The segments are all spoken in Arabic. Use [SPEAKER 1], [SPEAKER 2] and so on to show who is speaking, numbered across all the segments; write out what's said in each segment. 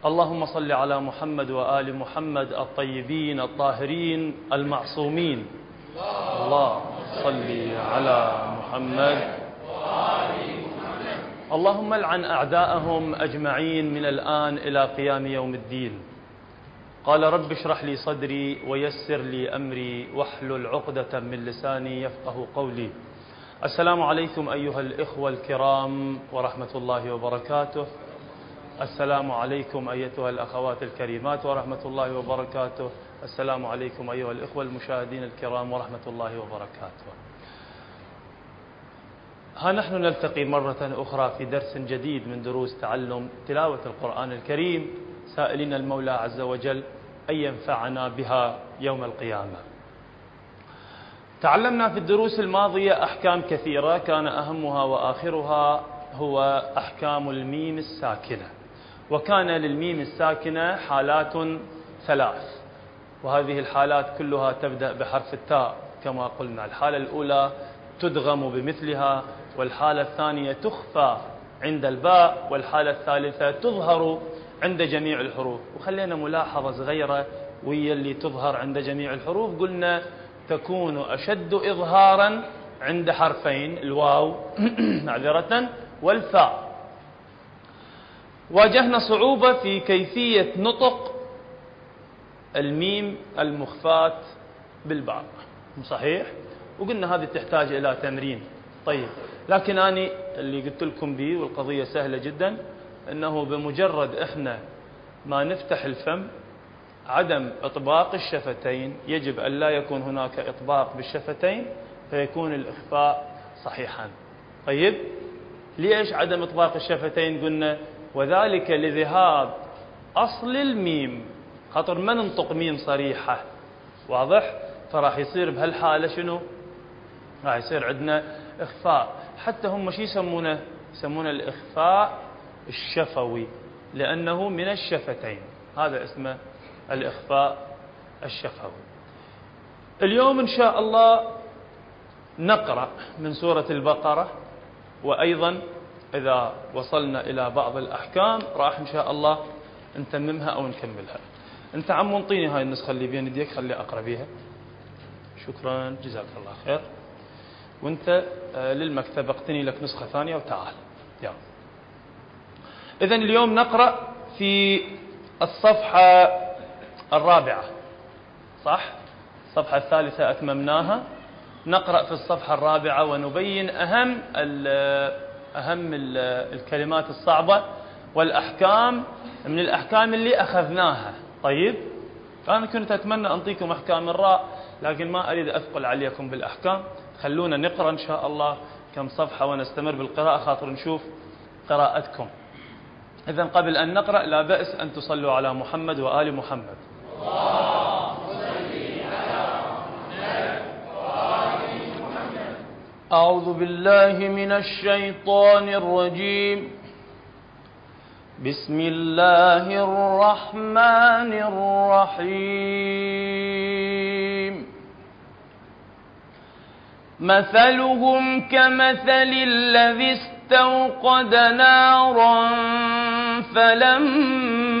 [SPEAKER 1] اللهم صل على محمد وآل محمد الطيبين الطاهرين المعصومين. اللهم صل على محمد اللهم لعن أعداءهم أجمعين من الآن إلى قيام يوم الدين. قال رب اشرح لي صدري ويسر لي أمري واحلل عقدة من لساني يفقه قولي. السلام عليكم أيها الإخوة الكرام ورحمة الله وبركاته. السلام عليكم أيتها الأخوات الكريمات ورحمة الله وبركاته. السلام عليكم أيها الإخوة المشاهدين الكرام ورحمة الله وبركاته. ها نحن نلتقي مرة أخرى في درس جديد من دروس تعلم تلاوة القرآن الكريم. سائلين المولى عز وجل أن ينفعنا بها يوم القيامة. تعلمنا في الدروس الماضية أحكام كثيرة كان أهمها وآخرها هو أحكام الميم الساكنة. وكان للميم الساكنة حالات ثلاث. وهذه الحالات كلها تبدأ بحرف التاء كما قلنا. الحالة الأولى تدغم بمثلها والحالة الثانية تخفى عند الباء والحالة الثالثة تظهر عند جميع الحروف. وخلينا ملاحظة صغيرة وهي اللي تظهر عند جميع الحروف. قلنا تكون أشد إظهارا عند حرفين الواو معذرة والفاء. واجهنا صعوبة في كيفية نطق الميم المخفات بالباء صحيح؟ وقلنا هذه تحتاج إلى تمرين. طيب لكن أنا اللي قلت لكم به والقضية سهلة جدا أنه بمجرد إحنا ما نفتح الفم عدم إطباق الشفتين يجب أن لا يكون هناك إطباق بالشفتين فيكون الإخفاء صحيحا. طيب ليش عدم إطباق الشفتين؟ قلنا وذلك لذهاب أصل الميم. خاطر ما ننطق ميم صريحة؟ واضح؟ فراح يصير بهالحالة شنو؟ راح يصير عندنا إخفاء. حتى هم شو يسمونه؟ يسمونه الإخفاء الشفوي لأنه من الشفتين. هذا اسمه الإخفاء الشفوي. اليوم إن شاء الله نقرأ من سورة البقرة وأيضا إذا وصلنا إلى بعض الأحكام راح إن شاء الله نتممها أو نكملها. أنت عم انطيني هاي النسخة اللي بين يديك خلي أقرأ بيها. شكرا جزاك الله خير. وأنت آه، للمكتب أقتني لك نسخة ثانية وتعال. يلا. إذا اليوم نقرأ في الصفحة الرابعة. صح؟ الصفحة الثالثة أتممناها. نقرأ في الصفحة الرابعة ونبين أهم أهم الكلمات الصعبة والأحكام من الأحكام اللي أخذناها. طيب؟ أنا كنت أتمنى أنطيكم أحكام الراء لكن ما أريد أثقل عليكم بالأحكام. خلونا نقرأ إن شاء الله كم صفحة ونستمر بالقراءة خاطر نشوف قراءتكم. إذا قبل أن نقرأ لا بأس أن تصلوا على محمد وآل محمد. أعوذ بالله من الشيطان الرجيم. بسم الله الرحمن الرحيم. مثلهم كمثل الذي استوقد نارا فلما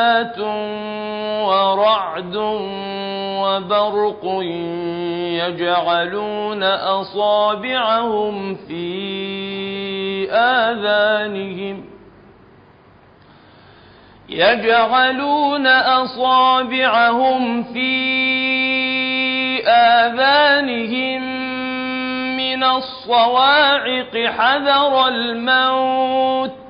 [SPEAKER 1] ظلمات ورعد وبرق يجعلون أصابعهم في آذانهم يجعلون أصابعهم في آذانهم من الصواعق حذر الموت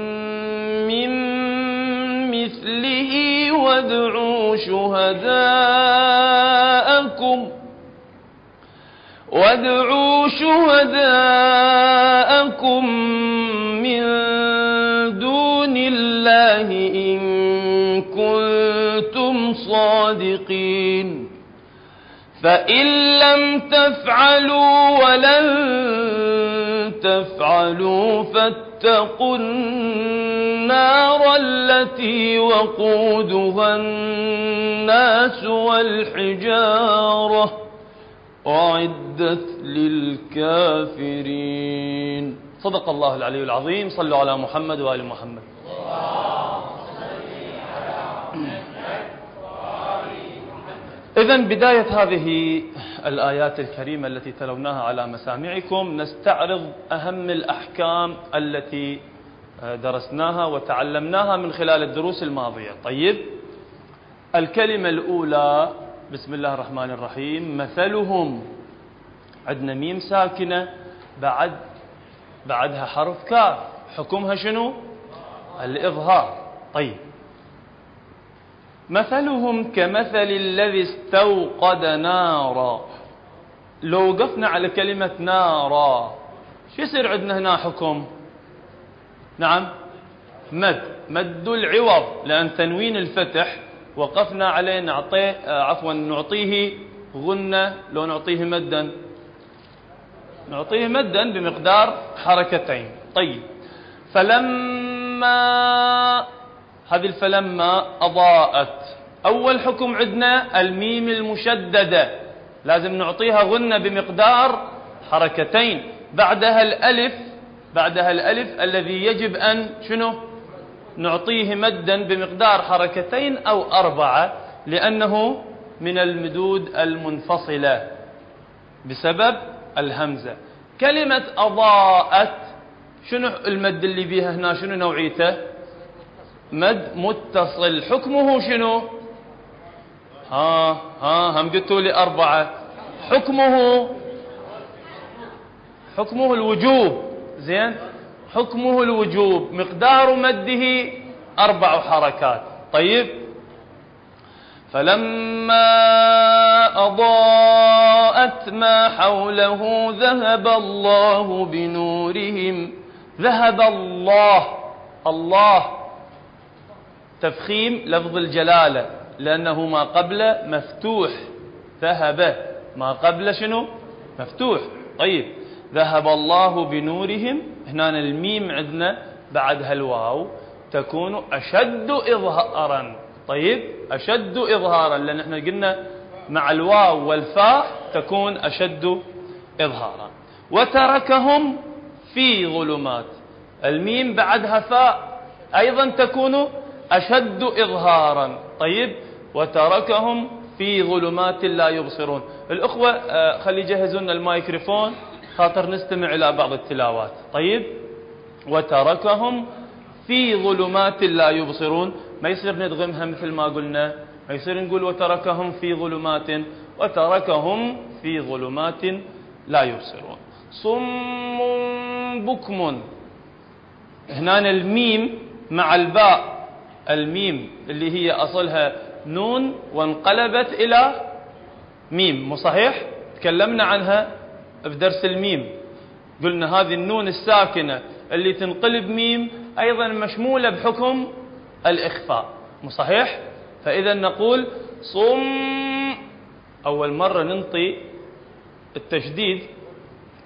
[SPEAKER 2] وادعوا شهداءكم. وادعوا شهداءكم من دون الله إن كنتم صادقين. فإن لم تفعلوا ولن تفعلوا فاتقوا النار التي وقودها الناس والحجارة أعدت للكافرين.
[SPEAKER 1] صدق الله العلي العظيم. صلوا على محمد وآل محمد. إذا بداية هذه الآيات الكريمة التي تلوناها على مسامعكم نستعرض أهم الأحكام التي درسناها وتعلمناها من خلال الدروس الماضية. طيب الكلمة الأولى بسم الله الرحمن الرحيم مثلهم. عندنا ميم ساكنة بعد بعدها حرف كاف. حكمها شنو؟ الإظهار. طيب مثلهم كمثل الذي استوقد نارا. لو وقفنا على كلمة نارا شو يصير عندنا هنا حكم؟ نعم مد مد العوض لأن تنوين الفتح وقفنا عليه نعطيه عفوا نعطيه غنة لو نعطيه مدا. نعطيه مدا بمقدار حركتين. طيب فلما هذه الفلما أضاءت. أول حكم عندنا الميم المشددة. لازم نعطيها غنة بمقدار حركتين. بعدها الألف بعدها الألف الذي يجب أن شنو؟ نعطيه مدا بمقدار حركتين أو أربعة لأنه من المدود المنفصلة. بسبب الهمزة. كلمة أضاءت شنو المد اللي بيها هنا؟ شنو نوعيته؟ مد متصل. حكمه شنو؟ ها ها هم قلتوا لي أربعة. حكمه حكمه الوجوب. زين؟ حكمه الوجوب. مقدار مده أربع حركات. طيب؟ فلما أضاءت ما حوله ذهب الله بنورهم. ذهب الله. الله. تفخيم لفظ الجلالة لأنه ما قبل مفتوح ذهب. ما قبل شنو؟ مفتوح. طيب. ذهب الله بنورهم. هنا الميم عندنا بعدها الواو. تكون أشد إظهارا. طيب. أشد إظهارا لأن إحنا قلنا مع الواو والفاء تكون أشد إظهارا. وتركهم في ظلمات. الميم بعدها فاء أيضا تكون أشد إظهارا. طيب وتركهم في ظلمات لا يبصرون. الأخوة آه، خلي يجهزون المايكروفون خاطر نستمع إلى بعض التلاوات. طيب وتركهم في ظلمات لا يبصرون. ما يصير ندغمها مثل ما قلنا. ما يصير نقول وتركهم في ظلمات وتركهم في ظلمات لا يبصرون. صم بكم. هنا الميم مع الباء. الميم اللي هي أصلها نون وانقلبت إلى ميم مو صحيح؟ تكلمنا عنها في درس الميم. قلنا هذه النون الساكنة اللي تنقلب ميم أيضا مشمولة بحكم الإخفاء مو صحيح؟ فإذا نقول صم أول مرة ننطي التشديد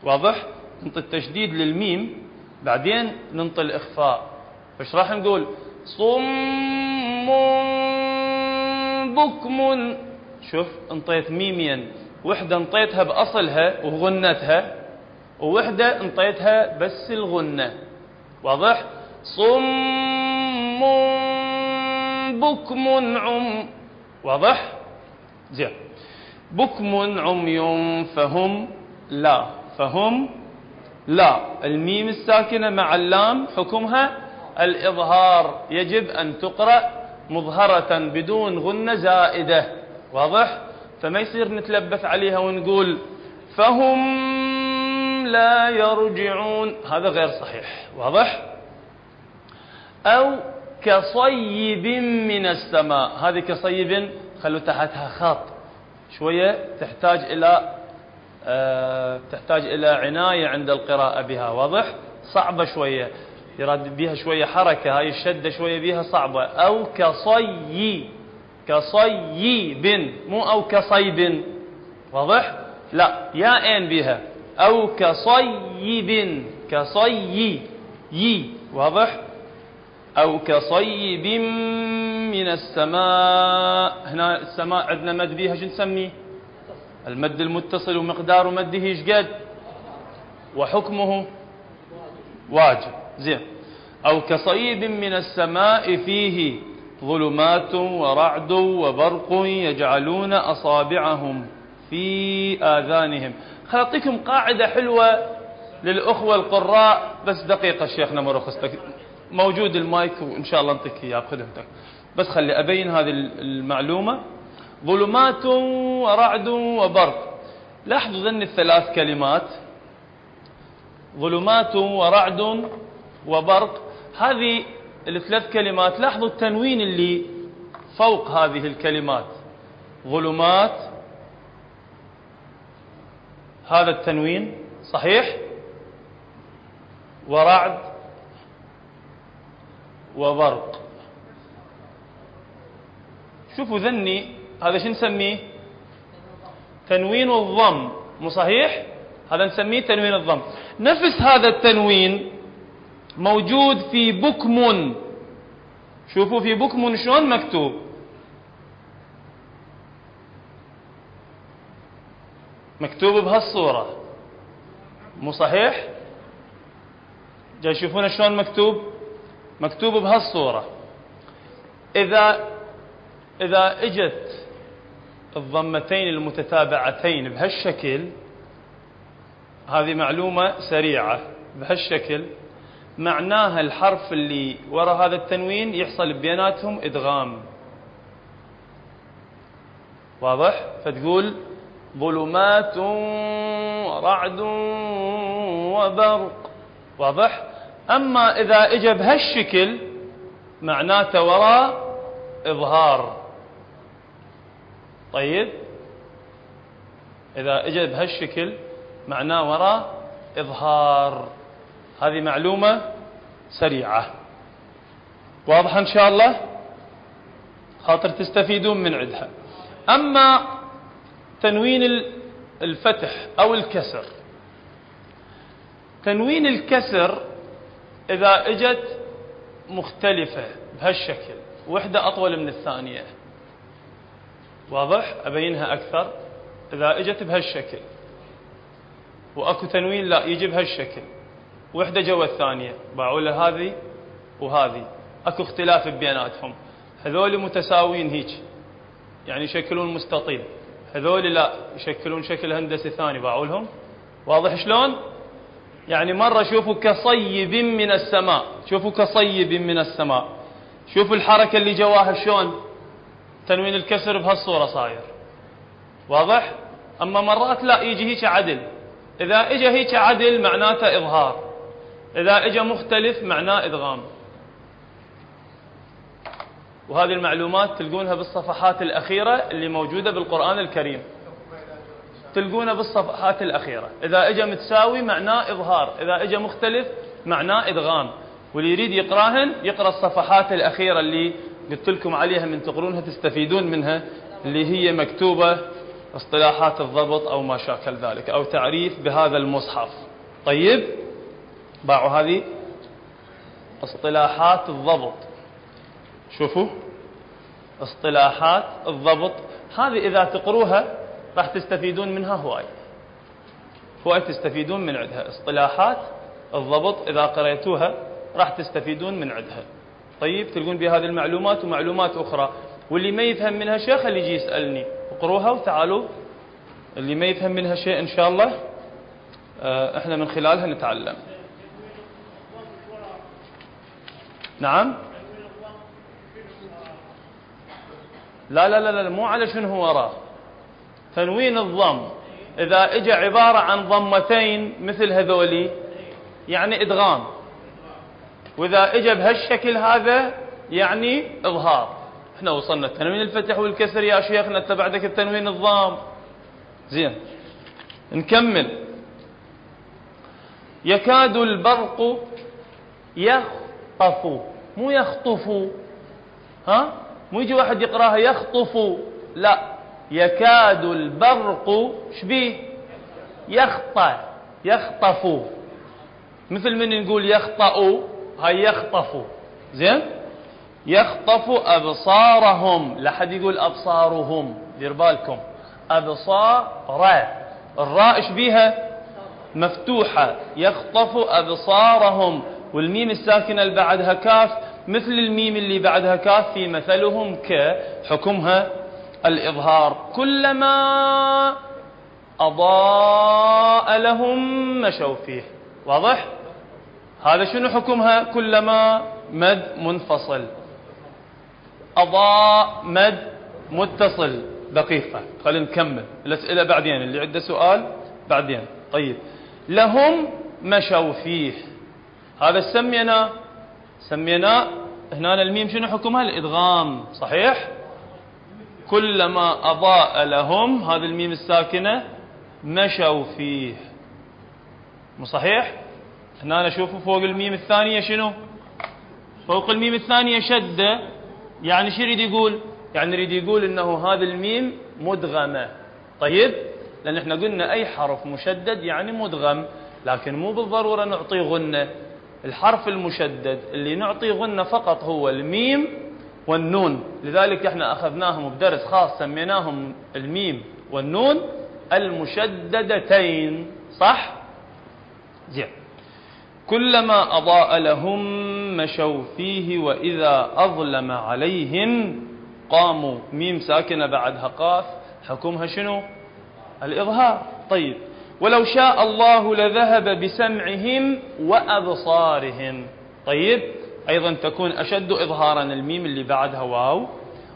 [SPEAKER 1] واضح؟ ننطي التشديد للميم بعدين ننطي الإخفاء. فايش راح نقول؟ صم بكم. شوف انطيت ميميا. وحدة انطيتها بأصلها وغنتها ووحدة انطيتها بس الغنة. واضح؟ صم بكم عم. واضح؟ زين. بكم عمي فهم لا. فهم لا. الميم الساكنة مع اللام حكمها الإظهار يجب أن تقرأ مظهرة بدون غنة زائدة واضح؟ فما يصير نتلبث عليها ونقول فهم لا يرجعون هذا غير صحيح واضح؟ أو كصيب من السماء هذه كصيب خلوا تحتها خط شوية تحتاج إلى أه تحتاج إلى عناية عند القراءة بها واضح؟ صعبة شوية. يراد بها شوية حركة هاي الشدة شوية بها صعبة. أو كصي كصيب مو أو كصيب. واضح؟ لا يا إن بها. أو كصيب كصي يي. واضح؟ أو كصيب من السماء. هنا السماء عندنا مد بيها شو نسميه المد المتصل ومقدار مده إيش قد؟ وحكمه؟ واجب. زين. أو كصيب من السماء فيه ظلمات ورعد وبرق يجعلون أصابعهم في آذانهم. خل أعطيكم قاعدة حلوة للأخوة القراء. بس دقيقة شيخنا مرخصتك موجود المايك وإن شاء الله نعطيك إياه بخدمتك بس خلي أبين هذه المعلومة. ظلمات ورعد وبرق. لاحظوا ذن الثلاث كلمات. ظلمات ورعد وبرق. هذه الثلاث كلمات لاحظوا التنوين اللي فوق هذه الكلمات. ظلمات. هذا التنوين صحيح. ورعد. وبرق. شوفوا ذني. هذا شو نسميه؟ تنوين الضم. مو صحيح؟ هذا نسميه تنوين الضم. نفس هذا التنوين موجود في بكم. شوفوا في بكم شلون مكتوب. مكتوب بهالصورة. مو صحيح؟ جاي يشوفون شلون مكتوب؟ مكتوب بهالصورة. إذا إذا إجت الضمتين المتتابعتين بهالشكل هذه معلومة سريعة. بهالشكل معناها الحرف اللي وراء هذا التنوين يحصل بيناتهم إدغام. واضح؟ فتقول ظلمات ورعد وبرق. واضح؟ أما إذا إجا بهالشكل معناته وراء إظهار. طيب؟ إذا إجا بهالشكل معناه وراء إظهار. هذه معلومة سريعة. واضحة إن شاء الله؟ خاطر تستفيدون من عندها. أما تنوين الفتح أو الكسر تنوين الكسر إذا إجت مختلفة بهالشكل وحدة أطول من الثانية. واضح؟ أبينها أكثر؟ إذا إجت بهالشكل وأكو تنوين لا يجي بهالشكل. وحدة جوا الثانية. باعوا له هذه وهذه. أكو اختلاف بيناتهم. هذول متساويين هيك. يعني يشكلون مستطيل. هذول لا يشكلون شكل هندسي ثاني. باعوا لهم واضح شلون؟ يعني مرة شوفوا كصيب من السماء. شوفوا كصيب من السماء. شوفوا الحركة اللي جواها شلون؟ تنوين الكسر بهالصورة صاير. واضح؟ أما مرات لا يجي هيك عدل. إذا إجا هيك عدل معناته إظهار. إذا إجا مختلف معناه إدغام. وهذه المعلومات تلقونها بالصفحات الأخيرة اللي موجودة بالقرآن الكريم. تلقونها بالصفحات الأخيرة. إذا إجا متساوي معناه إظهار. إذا إجا مختلف معناه إدغام. واللي يريد يقراهن يقرأ الصفحات الأخيرة اللي قلت لكم عليها من تقرونها تستفيدون منها اللي هي مكتوبة اصطلاحات الضبط أو ما شاكل ذلك أو تعريف بهذا المصحف. طيب؟ باعوا هذه اصطلاحات الضبط. شوفوا. اصطلاحات الضبط. هذه إذا تقروها راح تستفيدون منها هواي. هواي تستفيدون من عندها. اصطلاحات الضبط إذا قريتوها راح تستفيدون من عندها. طيب تلقون بهذه المعلومات ومعلومات أخرى. واللي ما يفهم منها شيء خلي يجي يسألني. اقروها وتعالوا. اللي ما يفهم منها شيء إن شاء الله آه، إحنا من خلالها نتعلم. نعم. لا لا لا لا مو على شنو وراه تنوين الضم. إذا اجى عبارة عن ضمتين مثل هذولي يعني إدغام. وإذا اجى بهالشكل هذا يعني إظهار. إحنا وصلنا التنوين الفتح والكسر يا شيخنا انت بعدك التنوين الضام. زين. نكمل. يكاد البرق يخطف. مو يخطف. ها؟ مو يجي واحد يقراها يخطف. لا. يكاد البرق شبيه يخطى يخطف. مثل من نقول يخطأ هاي يخطف. زين؟ يخطف أبصارهم. لا حد يقول أبصارهم. دير بالكم. أبصار. الراء إيش بيها؟ مفتوحة. يخطف أبصارهم. والميم الساكنة اللي بعدها كاف مثل الميم اللي بعدها كاف في مثلهم كحكمها الإظهار. كلما أضاء لهم مشوا فيه. واضح؟ هذا شنو حكمها؟ كلما مد منفصل. أضاء مد متصل. دقيقة خلينا نكمل. الأسئلة بعدين اللي عنده سؤال بعدين. طيب. لهم مشوا فيه. هذا سمينا سمينا هنا الميم شنو حكمها؟ الإدغام. صحيح؟ كلما أضاء لهم هذا الميم الساكنة مشوا فيه. مو صحيح؟ هنا نشوف فوق الميم الثانية شنو؟ فوق الميم الثانية شدة. يعني شو يريد يقول؟ يعني يريد يقول إنه هذا الميم مدغمة. طيب؟ لأن إحنا قلنا أي حرف مشدد يعني مدغم. لكن مو بالضرورة نعطيه غنة. الحرف المشدد اللي نعطي غنة فقط هو الميم والنون. لذلك إحنا أخذناهم بدرس خاص سميناهم الميم والنون المشددتين. صح؟ زين. كلما أضاء لهم مشوا فيه وإذا أظلم عليهم قاموا. ميم ساكنة بعدها قاف حكمها شنو؟ الإظهار. طيب. ولو شاء الله لذهب بسمعهم وأبصارهم. طيب أيضا تكون أشد إظهارا الميم اللي بعدها واو.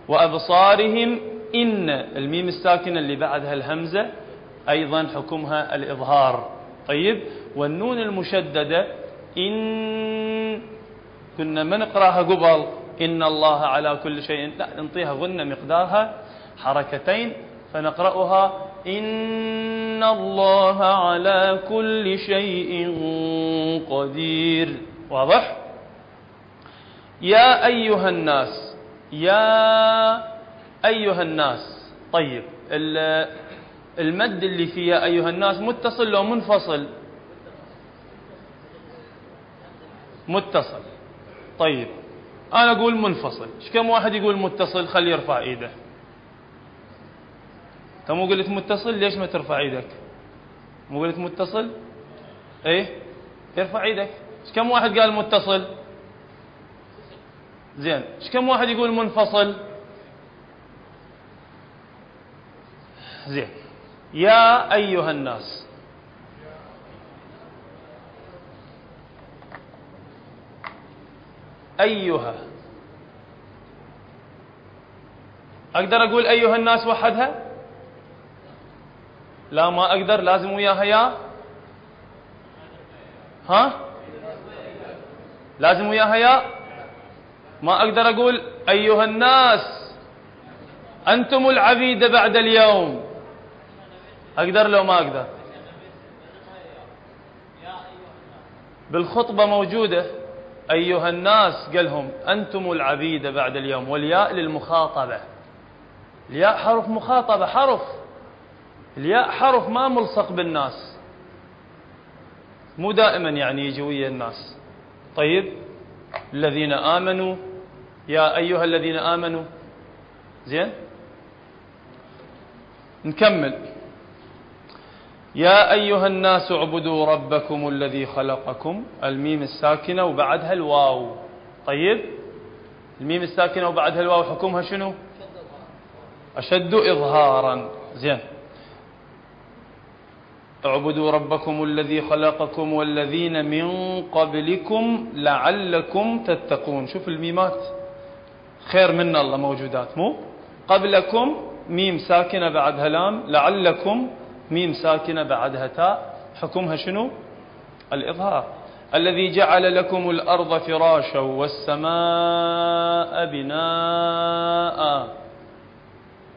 [SPEAKER 1] وأبصارهم إن الميم الساكنة اللي بعدها الهمزة أيضا حكمها الإظهار. طيب والنون المشددة إن كنا ما نقراها قبل إن الله على كل شيء لا ننطيها غنة مقدارها حركتين فنقرأها إن الله على كل شيء قدير. واضح؟ يا أيها الناس يا أيها الناس. طيب المد اللي فيه يا أيها الناس متصل لو منفصل؟ متصل. طيب أنا أقول منفصل. كم واحد يقول متصل؟ خلي يرفع إيده. أنت مو قلت متصل ليش ما ترفع إيدك؟ مو قلت متصل؟ إيه؟ ارفع إيدك. إيش كم واحد قال متصل؟ زين. إيش كم واحد يقول منفصل؟ زين. يا أيها الناس. أيها. أقدر أقول أيها الناس وحدها؟ لا ما أقدر لازم وياها يا ها؟ لازم وياها يا ما أقدر أقول أيها الناس أنتم العبيد بعد اليوم. أقدر لو ما أقدر؟ بالخطبة موجودة أيها الناس قالهم أنتم العبيد بعد اليوم والياء للمخاطبة. الياء حرف مخاطبة حرف. الياء حرف ما ملصق بالناس. مو دائما يعني يجي ويا الناس. طيب الذين آمنوا يا أيها الذين آمنوا. زين؟ نكمل. يا أيها الناس اعبدوا ربكم الذي خلقكم الميم الساكنة وبعدها الواو. طيب الميم الساكنة وبعدها الواو حكمها شنو؟ أشد إظهارا. زين. اعبدوا ربكم الذي خلقكم والذين من قبلكم لعلكم تتقون. شوف الميمات. خير من الله موجودات. مو؟ قبلكم ميم ساكنة بعدها لام. لعلكم ميم ساكنة بعدها تاء. حكمها شنو؟ الإظهار. الذي جعل لكم الأرض فراشا والسماء بناء.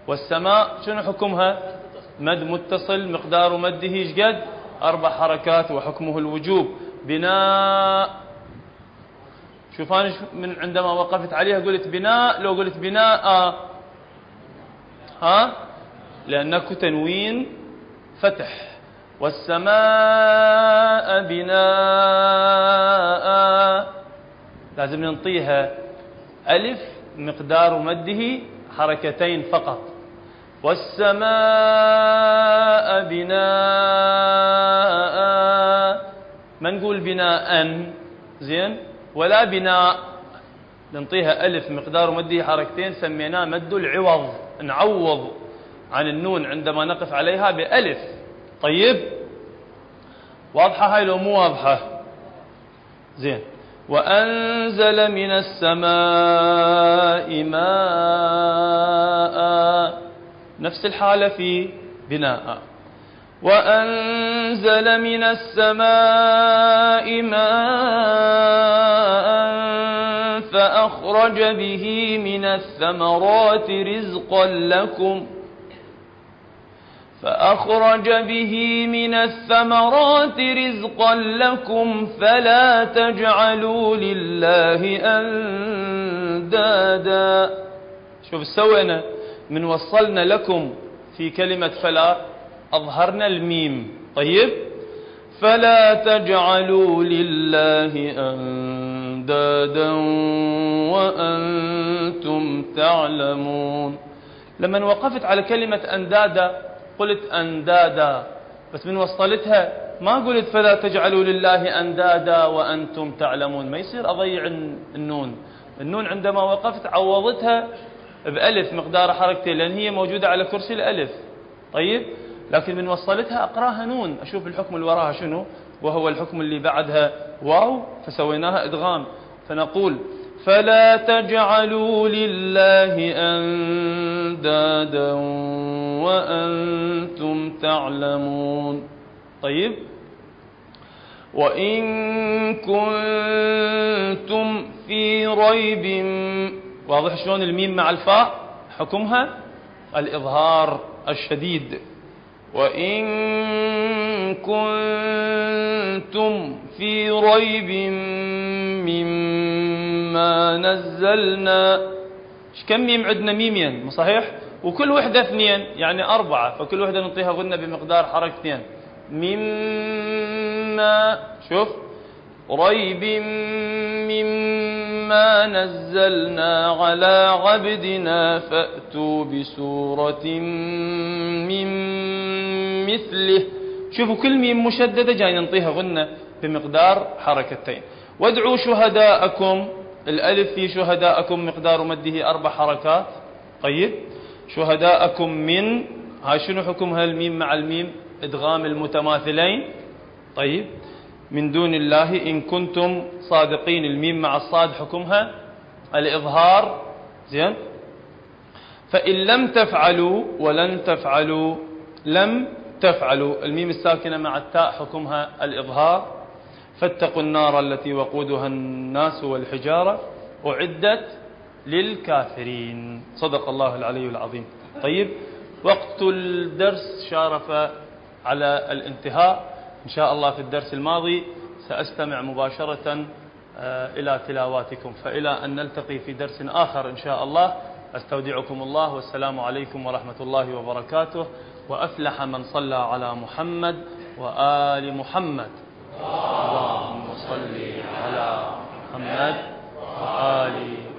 [SPEAKER 1] والسماء شنو حكمها؟ مد متصل مقدار مده إيش قد؟ أربع حركات وحكمه الوجوب. بناء. شوف أنا من عندما وقفت عليها قلت بناء لو قلت بناء ها؟ لأنك تنوين فتح. والسماء بناء. لازم ننطيها. ألف مقدار مده حركتين فقط. والسماء بناء. ما نقول بناء؟ زين. ولا بناء. ننطيها ألف مقدار مده حركتين سميناه مد العوض. نعوض عن النون عندما نقف عليها بألف. طيب. واضحة هاي لو مو واضحة؟ زين. وأنزل من السماء ماء. نفس الحالة في بناء. وأنزل من السماء ماء فأخرج به من الثمرات رزقا لكم. فأخرج به من الثمرات رزقا لكم فلا تجعلوا لله أندادا. شوف سوينا من وصلنا لكم في كلمة فلا أظهرنا الميم. طيب. فلا تجعلوا لله أندادا وأنتم تعلمون. لما وقفت على كلمة أندادا قلت أندادا. بس من وصلتها ما قلت فلا تجعلوا لله أندادا وأنتم تعلمون. ما يصير أضيع النون. النون عندما وقفت عوضتها بألف مقدار حركتين لأن هي موجودة على كرسي الألف. طيب؟ لكن من وصلتها أقراها نون. أشوف الحكم اللي وراها شنو؟ وهو الحكم اللي بعدها واو فسويناها إدغام. فنقول فلا تجعلوا لله أندادا وأنتم تعلمون. طيب؟ وإن كنتم في ريب واضح شلون الميم مع الفاء؟ حكمها الإظهار الشديد. وإن كنتم في ريب مما نزلنا. كم ميم عندنا؟ ميمين صحيح؟ وكل وحدة اثنين يعني أربعة فكل وحدة نعطيها غنة بمقدار حركتين مما شوف ريب مما
[SPEAKER 2] ما نزلنا على عبدنا فأتوا بسورة من مثله.
[SPEAKER 1] شوفوا كل ميم مشددة جاي ننطيها غنة بمقدار حركتين. وادعوا شهداءكم. الألف في شهداءكم مقدار مده أربع حركات. طيب. شهداءكم من. هاي شنو حكمها الميم مع الميم؟ إدغام المتماثلين. طيب. من دون الله إن كنتم صادقين. الميم مع الصاد حكمها الإظهار. زين. فإن لم تفعلوا ولن تفعلوا لم تفعلوا. الميم الساكنة مع التاء حكمها الإظهار. فاتقوا النار التي وقودها الناس والحجارة. أعدت للكافرين. صدق الله العلي العظيم. طيب. وقت الدرس شارف على الانتهاء. إن شاء الله في الدرس الماضي سأستمع مباشرة آه، إلى تلاواتكم. فإلى أن نلتقي في درس آخر إن شاء الله أستودعكم الله والسلام عليكم ورحمة الله وبركاته. وأفلح من صلى على محمد وآل محمد. اللهم صل على محمد وآل محمد